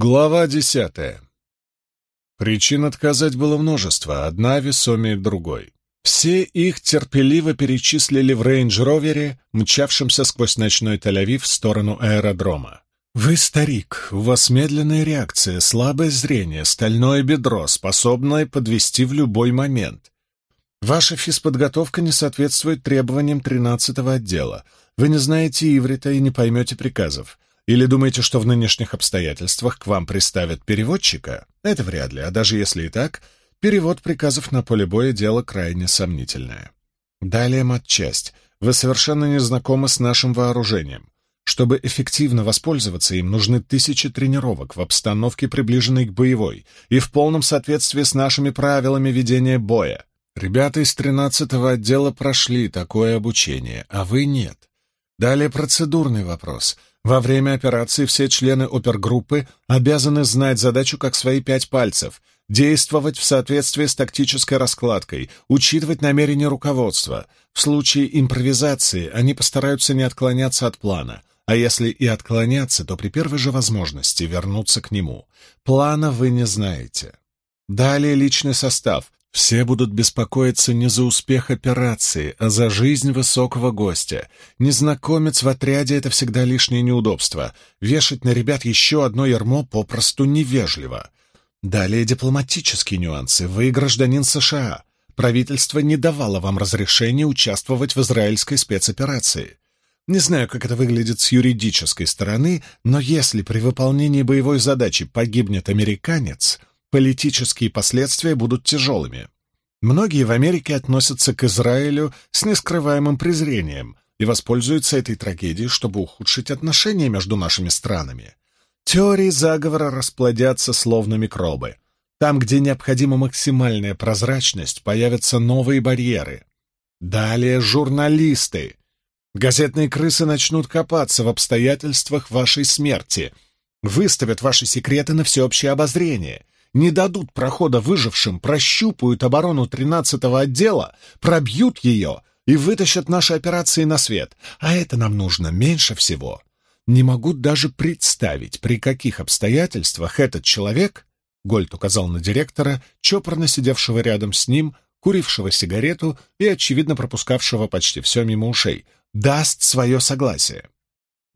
Глава десятая. Причин отказать было множество, одна весомее другой. Все их терпеливо перечислили в рейндж-ровере, мчавшемся сквозь ночной Тель-Авив в сторону аэродрома. «Вы старик, у вас медленная реакция, слабое зрение, стальное бедро, способное подвести в любой момент. Ваша физподготовка не соответствует требованиям тринадцатого отдела. Вы не знаете иврита и не поймете приказов. Или думаете, что в нынешних обстоятельствах к вам приставят переводчика? Это вряд ли, а даже если и так, перевод приказов на поле боя — дело крайне сомнительное. Далее матчасть. Вы совершенно не знакомы с нашим вооружением. Чтобы эффективно воспользоваться им, нужны тысячи тренировок в обстановке, приближенной к боевой, и в полном соответствии с нашими правилами ведения боя. Ребята из 13-го отдела прошли такое обучение, а вы нет. Далее процедурный вопрос — во время операции все члены опергруппы обязаны знать задачу как свои пять пальцев, действовать в соответствии с тактической раскладкой, учитывать намерения руководства. В случае импровизации они постараются не отклоняться от плана, а если и отклоняться, то при первой же возможности вернуться к нему. Плана вы не знаете. Далее личный состав. Все будут беспокоиться не за успех операции, а за жизнь высокого гостя. Незнакомец в отряде — это всегда лишнее неудобство. Вешать на ребят еще одно ярмо попросту невежливо. Далее дипломатические нюансы. Вы гражданин США. Правительство не давало вам разрешения участвовать в израильской спецоперации. Не знаю, как это выглядит с юридической стороны, но если при выполнении боевой задачи погибнет американец, политические последствия будут тяжелыми. Многие в Америке относятся к Израилю с нескрываемым презрением и воспользуются этой трагедией, чтобы ухудшить отношения между нашими странами. Теории заговора расплодятся словно микробы. Там, где необходима максимальная прозрачность, появятся новые барьеры. Далее журналисты. Газетные крысы начнут копаться в обстоятельствах вашей смерти, выставят ваши секреты на всеобщее обозрение — не дадут прохода выжившим, прощупают оборону 13-го отдела, пробьют ее и вытащат наши операции на свет. А это нам нужно меньше всего. Не могу даже представить, при каких обстоятельствах этот человек, Гольд указал на директора, чопорно сидевшего рядом с ним, курившего сигарету и, очевидно, пропускавшего почти все мимо ушей, даст свое согласие.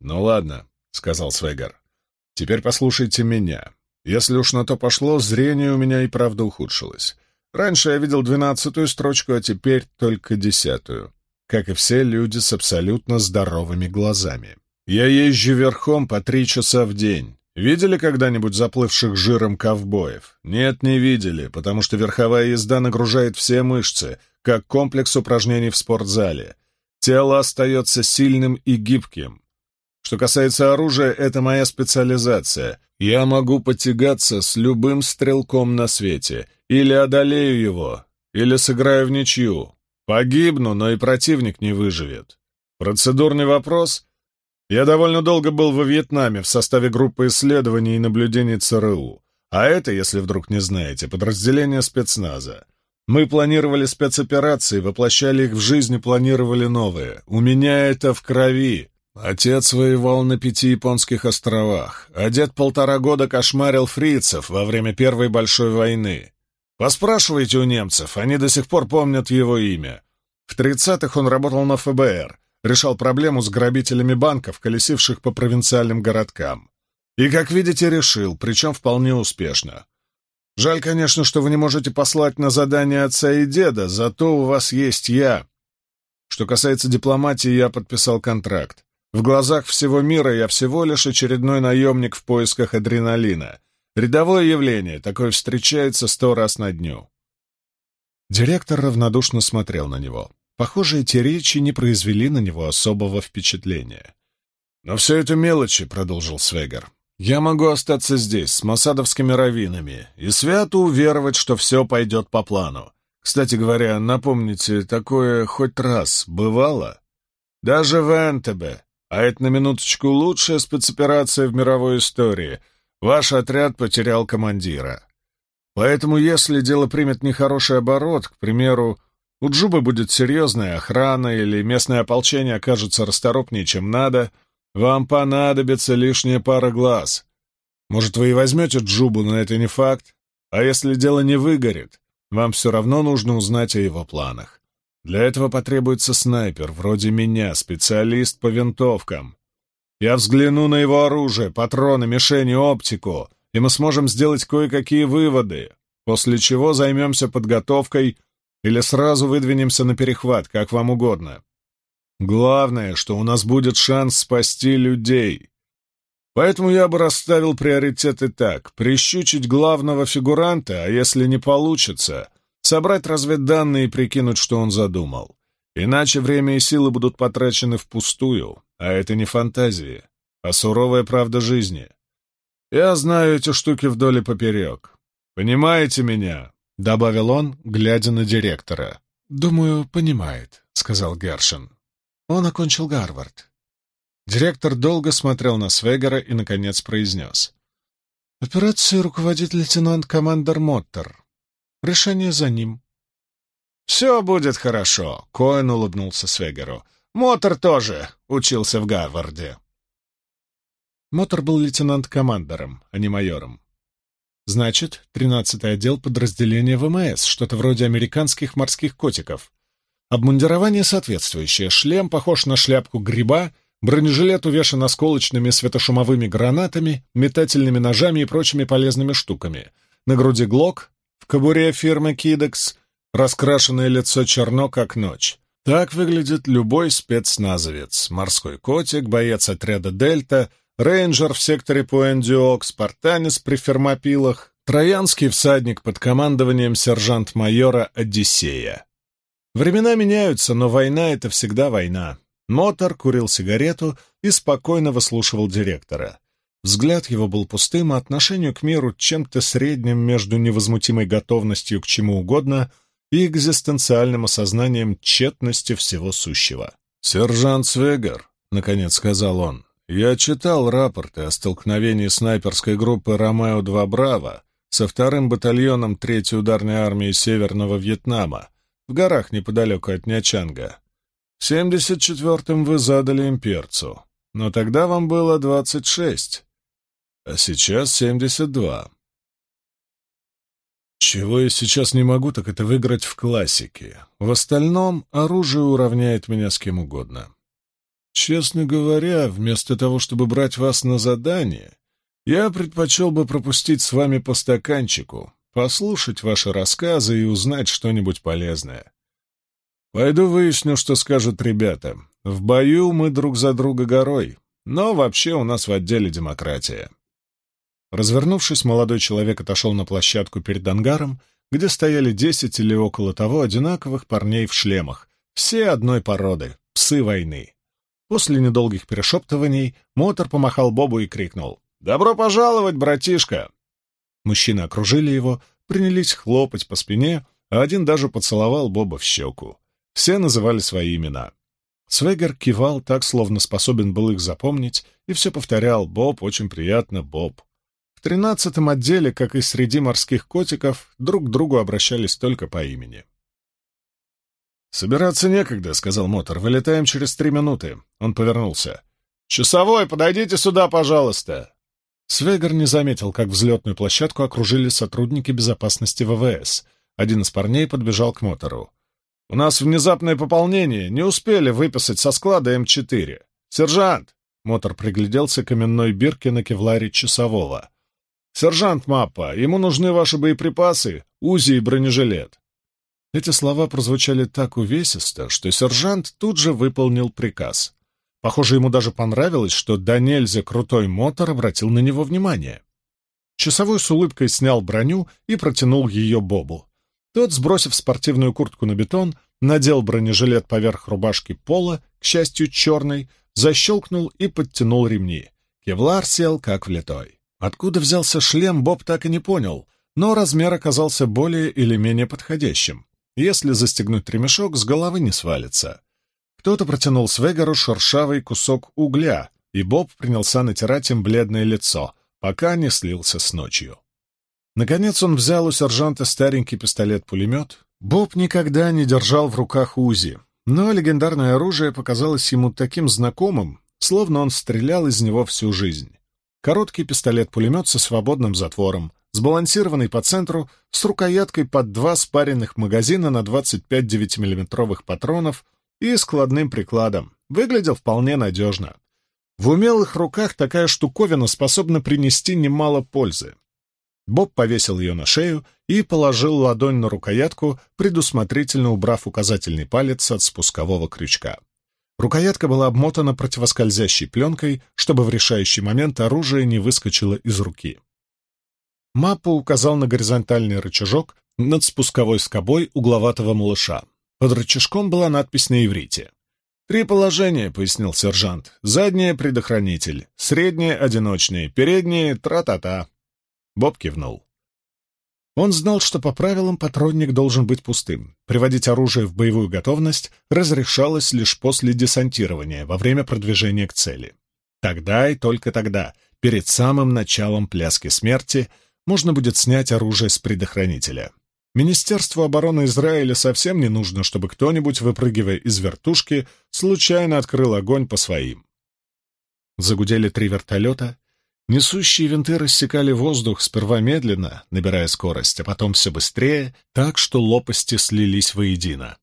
«Ну ладно», — сказал Свегар, — «теперь послушайте меня. Если уж на то пошло, зрение у меня и правда ухудшилось. Раньше я видел двенадцатую строчку, а теперь только десятую. Как и все люди с абсолютно здоровыми глазами. Я езжу верхом по три часа в день. Видели когда-нибудь заплывших жиром ковбоев? Нет, не видели, потому что верховая езда нагружает все мышцы, как комплекс упражнений в спортзале. Тело остается сильным и гибким. Что касается оружия, это моя специализация. Я могу потягаться с любым стрелком на свете, или одолею его, или сыграю в ничью. Погибну, но и противник не выживет. Процедурный вопрос? Я довольно долго был во Вьетнаме в составе группы исследований и наблюдений ЦРУ. А это, если вдруг не знаете, подразделение спецназа. Мы планировали спецоперации, воплощали их в жизнь и планировали новые. У меня это в крови. Отец воевал на пяти японских островах, а дед полтора года кошмарил фрицев во время Первой большой войны. Поспрашивайте у немцев, они до сих пор помнят его имя. В тридцатых он работал на ФБР, решал проблему с грабителями банков, колесивших по провинциальным городкам. И, как видите, решил, причем вполне успешно. Жаль, конечно, что вы не можете послать на задание отца и деда, зато у вас есть я. Что касается дипломатии, я подписал контракт. В глазах всего мира я всего лишь очередной наемник в поисках адреналина. Рядовое явление, такое встречается сто раз на дню. Директор равнодушно смотрел на него. Похоже, эти речи не произвели на него особого впечатления. «Но все это мелочи», — продолжил Свегер. «Я могу остаться здесь, с масадовскими раввинами, и свято уверовать, что все пойдет по плану. Кстати говоря, напомните, такое хоть раз бывало? Даже в Энтебе, а это, на минуточку, лучшая спецоперация в мировой истории. Ваш отряд потерял командира. Поэтому, если дело примет нехороший оборот, к примеру, у Джубы будет серьезная охрана или местное ополчение окажется расторопнее, чем надо, вам понадобится лишняя пара глаз. Может, вы и возьмете Джубу, но это не факт. А если дело не выгорит, вам все равно нужно узнать о его планах. Для этого потребуется снайпер, вроде меня, специалист по винтовкам. Я взгляну на его оружие, патроны, мишени, оптику, и мы сможем сделать кое-какие выводы, после чего займемся подготовкой или сразу выдвинемся на перехват, как вам угодно. Главное, что у нас будет шанс спасти людей. Поэтому я бы расставил приоритеты так. Прищучить главного фигуранта, а если не получится, собрать разведданные и прикинуть, что он задумал. Иначе время и силы будут потрачены впустую, а это не фантазии, а суровая правда жизни. Я знаю эти штуки вдоль и поперек. Понимаете меня?» — добавил он, глядя на директора. «Думаю, понимает», — сказал Гершин. Он окончил Гарвард. Директор долго смотрел на Свегера и, наконец, произнес. «Операцией руководит лейтенант-командер Моттер. Решение за ним». «Все будет хорошо», — Коэн улыбнулся Свегеру. «Моттер тоже учился в Гарварде». Моттер был лейтенант-командером, а не майором. Значит, тринадцатый отдел подразделения ВМС, что-то вроде американских морских котиков. Обмундирование соответствующее, шлем похож на шляпку гриба, бронежилет увешан осколочными светошумовыми гранатами, метательными ножами и прочими полезными штуками. На груди глок, в кобуре фирмы «Кидекс», раскрашенное лицо черно, как ночь. Так выглядит любой спецназовец. Морской котик, боец отряда «Дельта», рейнджер в секторе Пуэндиок, спартанец при фермопилах, троянский всадник под командованием сержант-майора Одиссея. Времена меняются, но война — это всегда война. Мотор курил сигарету и спокойно выслушивал директора. Взгляд его был пустым, а отношению к миру чем-то средним между невозмутимой готовностью к чему угодно и экзистенциальным осознанием тщетности всего сущего. «Сержант Свегер», — наконец сказал он, — «я читал рапорты о столкновении снайперской группы «Ромео-2 Браво» со вторым батальоном Третьей ударной армии Северного Вьетнама в горах неподалеку от Нячанга. В 74-м вы задали имперцу, но тогда вам было 26, а сейчас 72. Чего я сейчас не могу, так это выиграть в классике. В остальном оружие уравняет меня с кем угодно. Честно говоря, вместо того, чтобы брать вас на задание, я предпочел бы пропустить с вами по стаканчику, послушать ваши рассказы и узнать что-нибудь полезное. Пойду выясню, что скажут ребята. В бою мы друг за друга горой, но вообще у нас в отделе демократия. Развернувшись, молодой человек отошел на площадку перед ангаром, где стояли десять или около того одинаковых парней в шлемах, все одной породы, псы войны. После недолгих перешептываний Мотор помахал Бобу и крикнул «Добро пожаловать, братишка!» Мужчины окружили его, принялись хлопать по спине, а один даже поцеловал Боба в щеку. Все называли свои имена. Свегер кивал так, словно способен был их запомнить, и все повторял «Боб, очень приятно, Боб». В тринадцатом отделе, как и среди морских котиков, друг к другу обращались только по имени. «Собираться некогда», — сказал Мотор. «Вылетаем через три минуты». Он повернулся. «Часовой, подойдите сюда, пожалуйста!» Свегер не заметил, как взлетную площадку окружили сотрудники безопасности ВВС. Один из парней подбежал к мотору. «У нас внезапное пополнение. Не успели выписать со склада М4. Сержант!» Мотор пригляделся к именной бирке на кевларе часового. «Сержант Маппа, ему нужны ваши боеприпасы, УЗИ и бронежилет». Эти слова прозвучали так увесисто, что сержант тут же выполнил приказ. Похоже, ему даже понравилось, что до нельзя крутой мотор обратил на него внимание. Часовой с улыбкой снял броню и протянул ее Бобу. Тот, сбросив спортивную куртку на бетон, надел бронежилет поверх рубашки пола, к счастью, черный, защелкнул и подтянул ремни. Кевлар сел как влитой. Откуда взялся шлем, Боб так и не понял, но размер оказался более или менее подходящим. Если застегнуть ремешок, с головы не свалится. Кто-то протянул Свегару шершавый кусок угля, и Боб принялся натирать им бледное лицо, пока не слился с ночью. Наконец он взял у сержанта старенький пистолет-пулемет. Боб никогда не держал в руках УЗИ, но легендарное оружие показалось ему таким знакомым, словно он стрелял из него всю жизнь. Короткий пистолет-пулемет со свободным затвором, сбалансированный по центру, с рукояткой под два спаренных магазина на 25 9-миллиметровых патронов и складным прикладом. Выглядел вполне надежно. В умелых руках такая штуковина способна принести немало пользы. Боб повесил ее на шею и положил ладонь на рукоятку, предусмотрительно убрав указательный палец от спускового крючка. Рукоятка была обмотана противоскользящей пленкой, чтобы в решающий момент оружие не выскочило из руки. Маппа указал на горизонтальный рычажок над спусковой скобой угловатого малыша. Под рычажком была надпись на иврите. «Три положения», — пояснил сержант. «Заднее — предохранитель, среднее — одиночный, переднее — тра-та-та». Боб кивнул. Он знал, что по правилам патронник должен быть пустым. Приводить оружие в боевую готовность разрешалось лишь после десантирования, во время продвижения к цели. Тогда и только тогда, перед самым началом пляски смерти, можно будет снять оружие с предохранителя. Министерству обороны Израиля совсем не нужно, чтобы кто-нибудь, выпрыгивая из вертушки, случайно открыл огонь по своим. Загудели три вертолета. Несущие винты рассекали воздух сперва медленно, набирая скорость, а потом все быстрее, так что лопасти слились воедино.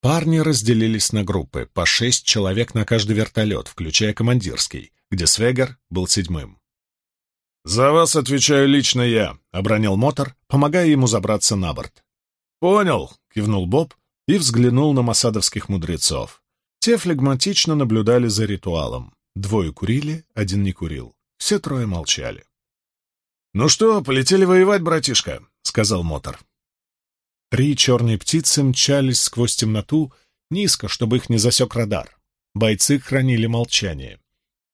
Парни разделились на группы, по шесть человек на каждый вертолет, включая командирский, где Свегер был седьмым. «За вас отвечаю лично я», — обронил Мотор, помогая ему забраться на борт. «Понял», — кивнул Боб и взглянул на масадовских мудрецов. Те флегматично наблюдали за ритуалом. Двое курили, один не курил. Все трое молчали. «Ну что, полетели воевать, братишка», — сказал Мотор. Три черные птицы мчались сквозь темноту, низко, чтобы их не засек радар. Бойцы хранили молчание.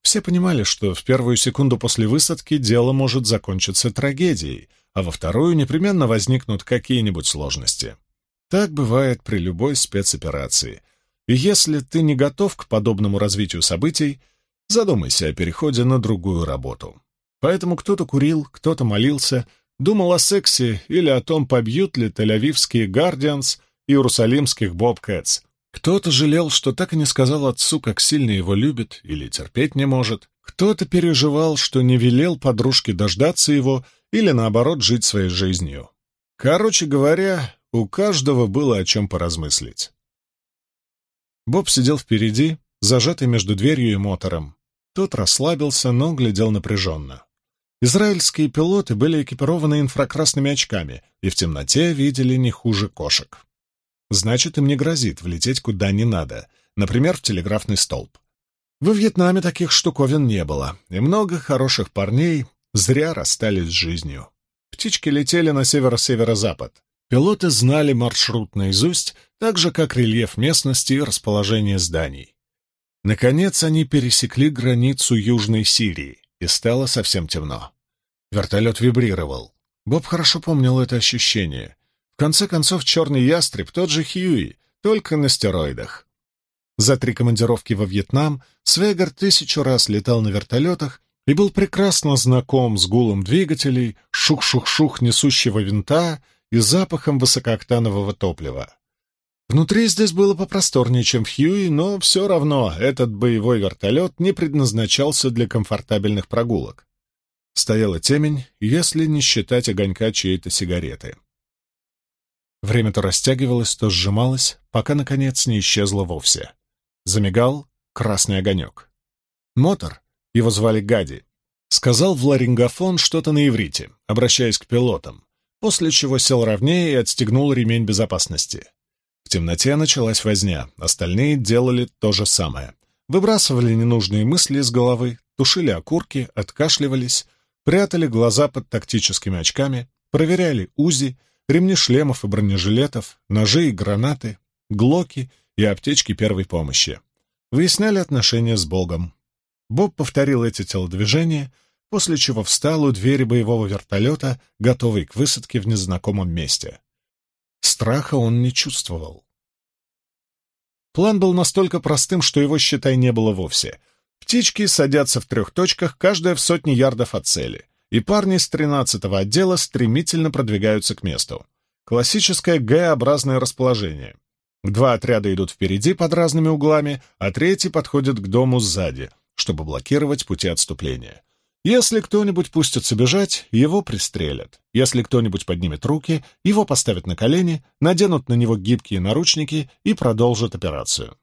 Все понимали, что в первую секунду после высадки дело может закончиться трагедией, а во вторую непременно возникнут какие-нибудь сложности. Так бывает при любой спецоперации. И если ты не готов к подобному развитию событий, задумайся о переходе на другую работу. Поэтому кто-то курил, кто-то молился, думал о сексе или о том, побьют ли тель-авивские «Гардианс» и иерусалимских «Бобкэтс», кто-то жалел, что так и не сказал отцу, как сильно его любит или терпеть не может. Кто-то переживал, что не велел подружке дождаться его или, наоборот, жить своей жизнью. Короче говоря, у каждого было о чем поразмыслить. Боб сидел впереди, зажатый между дверью и мотором. Тот расслабился, но глядел напряженно. Израильские пилоты были экипированы инфракрасными очками и в темноте видели не хуже кошек. Значит, им не грозит влететь куда не надо, например, в телеграфный столб. Во Вьетнаме таких штуковин не было, и много хороших парней зря расстались с жизнью. Птички летели на северо-северо-запад. Пилоты знали маршрут наизусть, так же, как рельеф местности и расположение зданий. Наконец они пересекли границу Южной Сирии, и стало совсем темно. Вертолет вибрировал. Боб хорошо помнил это ощущение конце концов, черный ястреб — тот же Хьюи, только на стероидах. За три командировки во Вьетнам Свегар тысячу раз летал на вертолетах и был прекрасно знаком с гулом двигателей, шух-шух-шух несущего винта и запахом высокооктанового топлива. Внутри здесь было попросторнее, чем в Хьюи, но все равно этот боевой вертолет не предназначался для комфортабельных прогулок. Стояла темень, если не считать огонька чьей-то сигареты. Время то растягивалось, то сжималось, пока, наконец, не исчезло вовсе. Замигал красный огонек. Мотор, его звали Гади, сказал в ларингофон что-то на иврите, обращаясь к пилотам, после чего сел ровнее и отстегнул ремень безопасности. В темноте началась возня, остальные делали то же самое. Выбрасывали ненужные мысли из головы, тушили окурки, откашливались, прятали глаза под тактическими очками, проверяли УЗИ — ремни шлемов и бронежилетов, ножи и гранаты, глоки и аптечки первой помощи. Выясняли отношения с Богом. Боб повторил эти телодвижения, после чего встал у двери боевого вертолета, готовый к высадке в незнакомом месте. Страха он не чувствовал. План был настолько простым, что его, считай, не было вовсе. Птички садятся в трех точках, каждая в сотни ярдов от цели и парни с 13-го отдела стремительно продвигаются к месту. Классическое Г-образное расположение. Два отряда идут впереди под разными углами, а третий подходит к дому сзади, чтобы блокировать пути отступления. Если кто-нибудь пустится бежать, его пристрелят. Если кто-нибудь поднимет руки, его поставят на колени, наденут на него гибкие наручники и продолжат операцию.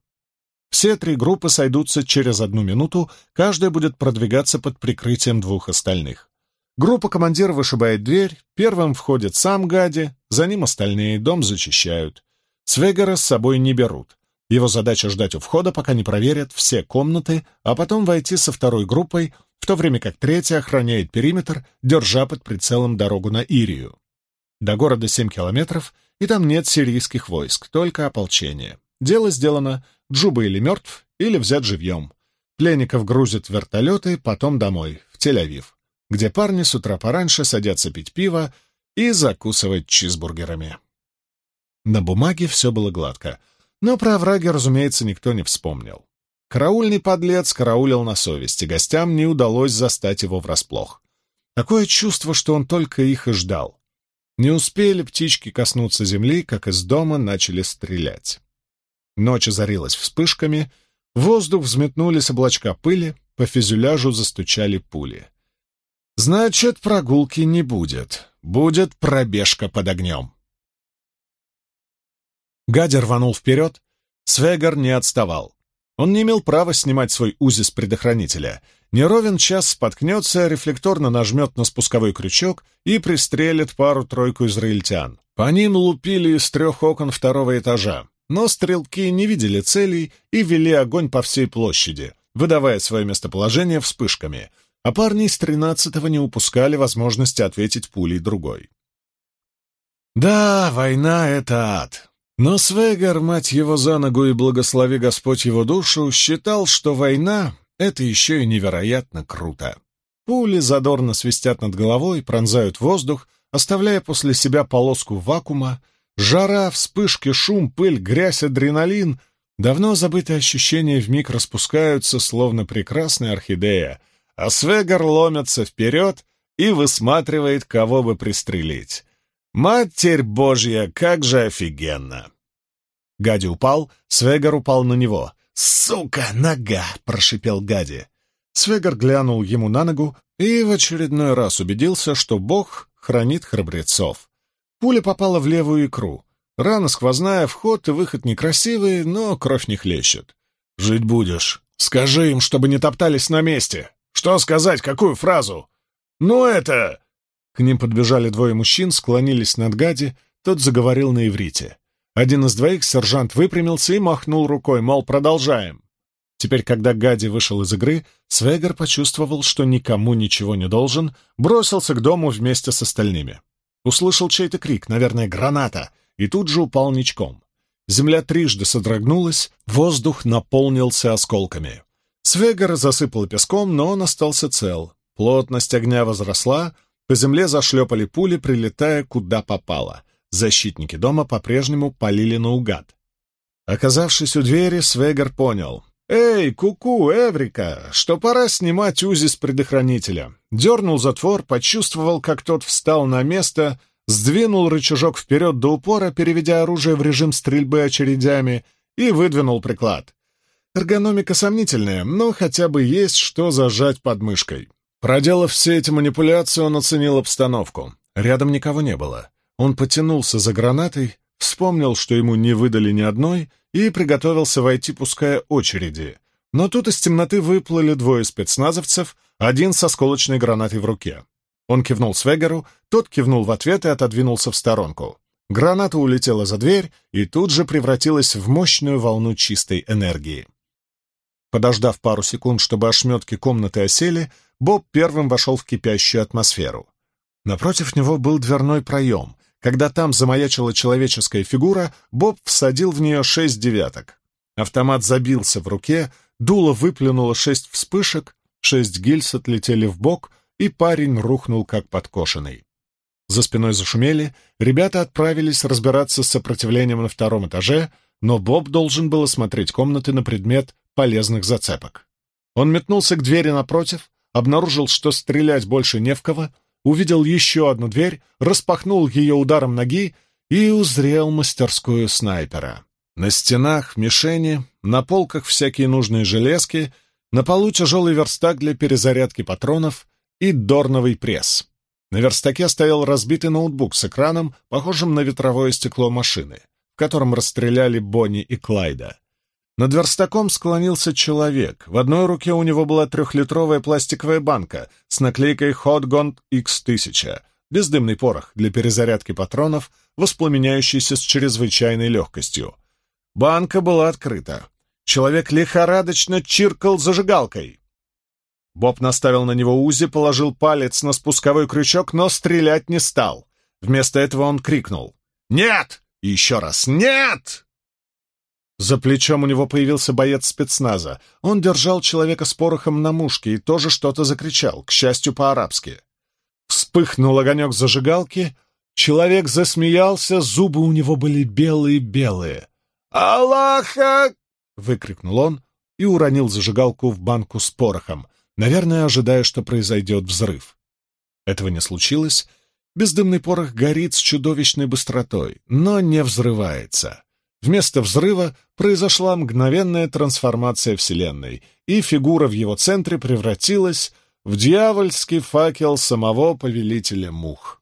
Все три группы сойдутся через одну минуту, каждая будет продвигаться под прикрытием двух остальных. Группа командира вышибает дверь, первым входит сам Гади, за ним остальные, дом зачищают. Свегера с собой не берут. Его задача ждать у входа, пока не проверят все комнаты, а потом войти со второй группой, в то время как третья охраняет периметр, держа под прицелом дорогу на Ирию. До города 7 километров, и там нет сирийских войск, только ополчение. Дело сделано, Джуба или мертв, или взят живьем. Пленников грузят в вертолеты, потом домой, в Тель-Авив, где парни с утра пораньше садятся пить пиво и закусывать чизбургерами. На бумаге все было гладко, но про овраги, разумеется, никто не вспомнил. Караульный подлец караулил на совести, гостям не удалось застать его врасплох. Такое чувство, что он только их и ждал. Не успели птички коснуться земли, как из дома начали стрелять. Ночь озарилась вспышками, в воздух взметнулись облачка пыли, по фюзеляжу застучали пули. Значит, прогулки не будет. Будет пробежка под огнем. Гадер рванул вперед. Свегар не отставал. Он не имел права снимать свой узи с предохранителя. Неровен час споткнется, рефлекторно нажмет на спусковой крючок и пристрелит пару-тройку израильтян. По ним лупили из трех окон второго этажа. Но стрелки не видели целей и вели огонь по всей площади, выдавая свое местоположение вспышками, а парни из тринадцатого не упускали возможности ответить пулей другой. Да, война — это ад. Но Свегар, мать его за ногу и благослови Господь его душу, считал, что война — это еще и невероятно круто. Пули задорно свистят над головой, пронзают воздух, оставляя после себя полоску вакуума, Жара, вспышки, шум, пыль, грязь, адреналин — давно забытые ощущения вмиг распускаются, словно прекрасная орхидея, а Свегар ломится вперед и высматривает, кого бы пристрелить. Матерь Божья, как же офигенно! Гади упал, Свегар упал на него. «Сука, нога!» — прошипел Гади. Свегар глянул ему на ногу и в очередной раз убедился, что Бог хранит храбрецов. Пуля попала в левую икру. Рана сквозная, вход и выход некрасивые, но кровь не хлещет. «Жить будешь. Скажи им, чтобы не топтались на месте. Что сказать, какую фразу?» «Ну это...» К ним подбежали двое мужчин, склонились над Гади, тот заговорил на иврите. Один из двоих, сержант, выпрямился и махнул рукой, мол, продолжаем. Теперь, когда Гади вышел из игры, Свегер почувствовал, что никому ничего не должен, бросился к дому вместе с остальными. Услышал чей-то крик, наверное, граната, и тут же упал ничком. Земля трижды содрогнулась, воздух наполнился осколками. Свегер засыпал песком, но он остался цел. Плотность огня возросла, по земле зашлепали пули, прилетая куда попало. Защитники дома по-прежнему полили наугад. Оказавшись у двери, Свегер понял. «Эй, куку, -ку, Эврика, что пора снимать узи с предохранителя». Дернул затвор, почувствовал, как тот встал на место, сдвинул рычажок вперед до упора, переведя оружие в режим стрельбы очередями, и выдвинул приклад. Эргономика сомнительная, но хотя бы есть что зажать под мышкой. Проделав все эти манипуляции, он оценил обстановку. Рядом никого не было. Он потянулся за гранатой, вспомнил, что ему не выдали ни одной, и приготовился войти, пуская очереди. Но тут из темноты выплыли двое спецназовцев, один со сколочной гранатой в руке. Он кивнул Свегеру, тот кивнул в ответ и отодвинулся в сторонку. Граната улетела за дверь и тут же превратилась в мощную волну чистой энергии. Подождав пару секунд, чтобы ошметки комнаты осели, Боб первым вошел в кипящую атмосферу. Напротив него был дверной проем, когда там замаячила человеческая фигура, Боб всадил в нее шесть девяток. Автомат забился в руке, дуло выплюнуло шесть вспышек, шесть гильз отлетели в бок, и парень рухнул как подкошенный. За спиной зашумели, ребята отправились разбираться с сопротивлением на втором этаже, но Боб должен был осмотреть комнаты на предмет полезных зацепок. Он метнулся к двери напротив, обнаружил, что стрелять больше не в кого, увидел еще одну дверь, распахнул ее ударом ноги и узрел мастерскую снайпера. На стенах мишени, на полках всякие нужные железки, на полу тяжелый верстак для перезарядки патронов и дорновый пресс. На верстаке стоял разбитый ноутбук с экраном, похожим на ветровое стекло машины, в котором расстреляли Бонни и Клайда. Над верстаком склонился человек. В одной руке у него была трехлитровая пластиковая банка с наклейкой Hot Gun X1000, бездымный порох для перезарядки патронов, воспламеняющийся с чрезвычайной легкостью. Банка была открыта. Человек лихорадочно чиркал зажигалкой. Боб наставил на него УЗИ, положил палец на спусковой крючок, но стрелять не стал. Вместо этого он крикнул «Нет!» и еще раз «Нет!» За плечом у него появился боец спецназа. Он держал человека с порохом на мушке и тоже что-то закричал, к счастью, по-арабски. Вспыхнул огонек зажигалки, человек засмеялся, зубы у него были белые-белые. «Аллаха!» — выкрикнул он и уронил зажигалку в банку с порохом, наверное, ожидая, что произойдет взрыв. Этого не случилось. Бездымный порох горит с чудовищной быстротой, но не взрывается. Вместо взрыва произошла мгновенная трансформация Вселенной, и фигура в его центре превратилась в дьявольский факел самого повелителя мух.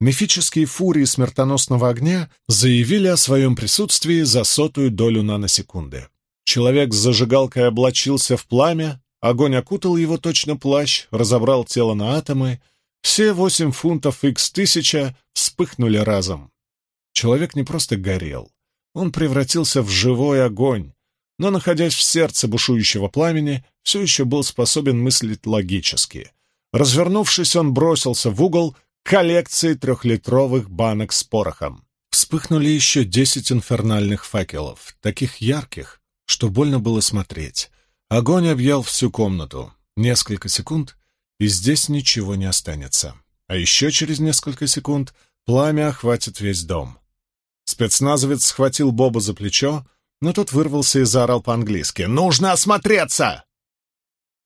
Мифические фурии смертоносного огня заявили о своем присутствии за сотую долю наносекунды. Человек с зажигалкой облачился в пламя, огонь окутал его точно плащ, разобрал тело на атомы, все восемь фунтов X1000 вспыхнули разом. Человек не просто горел, он превратился в живой огонь, но, находясь в сердце бушующего пламени, все еще был способен мыслить логически. Развернувшись, он бросился в угол коллекции трехлитровых банок с порохом. Вспыхнули еще десять инфернальных факелов, таких ярких, что больно было смотреть. Огонь объял всю комнату. Несколько секунд, и здесь ничего не останется. А еще через несколько секунд пламя охватит весь дом. Спецназовец схватил Боба за плечо, но тот вырвался и заорал по-английски. «Нужно осмотреться!»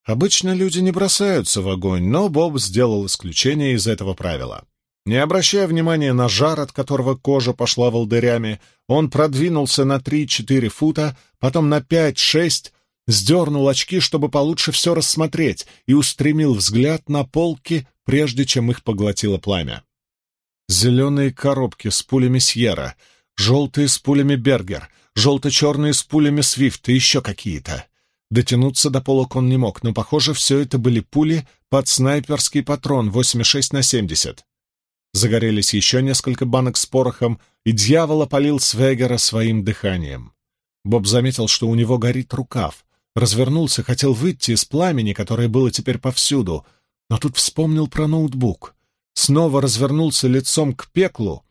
Обычно люди не бросаются в огонь, но Боб сделал исключение из этого правила. Не обращая внимания на жар, от которого кожа пошла волдырями, он продвинулся на три-четыре фута, потом на пять-шесть, сдернул очки, чтобы получше все рассмотреть, и устремил взгляд на полки, прежде чем их поглотило пламя. Зеленые коробки с пулями Сьерра — Желтые с пулями Бергер, желто-черные с пулями Свифт и еще какие-то. Дотянуться до полок он не мог, но, похоже, все это были пули под снайперский патрон 86 на 70. Загорелись еще несколько банок с порохом, и дьявол опалил Свегера своим дыханием. Боб заметил, что у него горит рукав. Развернулся, хотел выйти из пламени, которое было теперь повсюду, но тут вспомнил про ноутбук. Снова развернулся лицом к пеклу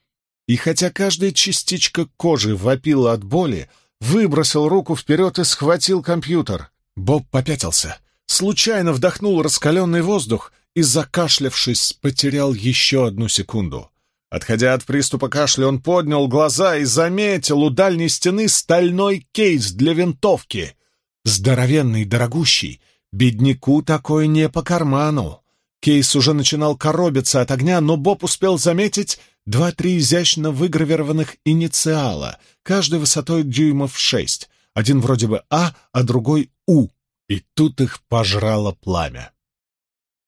и хотя каждая частичка кожи вопила от боли, выбросил руку вперед и схватил компьютер. Боб попятился, случайно вдохнул раскаленный воздух и, закашлявшись, потерял еще одну секунду. Отходя от приступа кашля, он поднял глаза и заметил у дальней стены стальной кейс для винтовки. Здоровенный, дорогущий. Бедняку такой не по карману. Кейс уже начинал коробиться от огня, но Боб успел заметить два-три изящно выгравированных инициала, каждый высотой дюймов шесть, один вроде бы А, а другой У, и тут их пожрало пламя.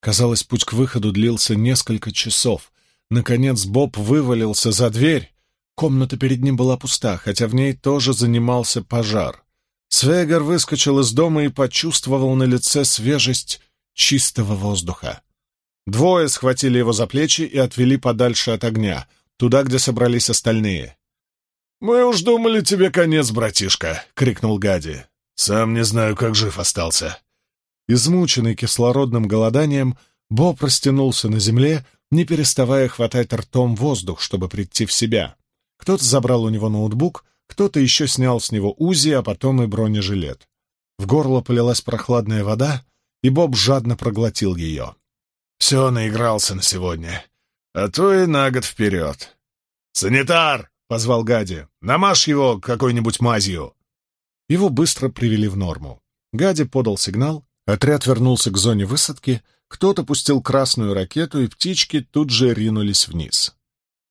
Казалось, путь к выходу длился несколько часов. Наконец Боб вывалился за дверь. Комната перед ним была пуста, хотя в ней тоже занимался пожар. Свегер выскочил из дома и почувствовал на лице свежесть чистого воздуха. Двое схватили его за плечи и отвели подальше от огня, туда, где собрались остальные. «Мы уж думали, тебе конец, братишка!» — крикнул Гади. «Сам не знаю, как жив остался». Измученный кислородным голоданием, Боб растянулся на земле, не переставая хватать ртом воздух, чтобы прийти в себя. Кто-то забрал у него ноутбук, кто-то еще снял с него УЗИ, а потом и бронежилет. В горло полилась прохладная вода, и Боб жадно проглотил ее. Все наигрался на сегодня, а то и на год вперед. «Санитар!» — позвал Гади. «Намажь его какой-нибудь мазью!» Его быстро привели в норму. Гади подал сигнал, отряд вернулся к зоне высадки, кто-то пустил красную ракету, и птички тут же ринулись вниз.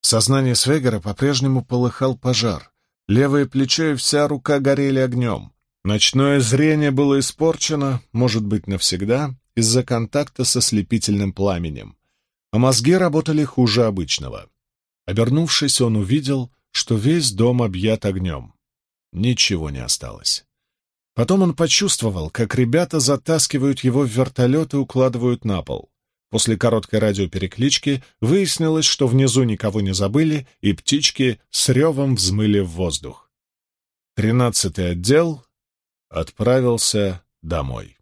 В сознании Свегера по-прежнему полыхал пожар. Левое плечо и вся рука горели огнем. Ночное зрение было испорчено, может быть, навсегда, из-за контакта со слепительным пламенем, а мозги работали хуже обычного. Обернувшись, он увидел, что весь дом объят огнем. Ничего не осталось. Потом он почувствовал, как ребята затаскивают его в вертолет и укладывают на пол. После короткой радиопереклички выяснилось, что внизу никого не забыли, и птички с ревом взмыли в воздух. Тринадцатый отдел отправился домой.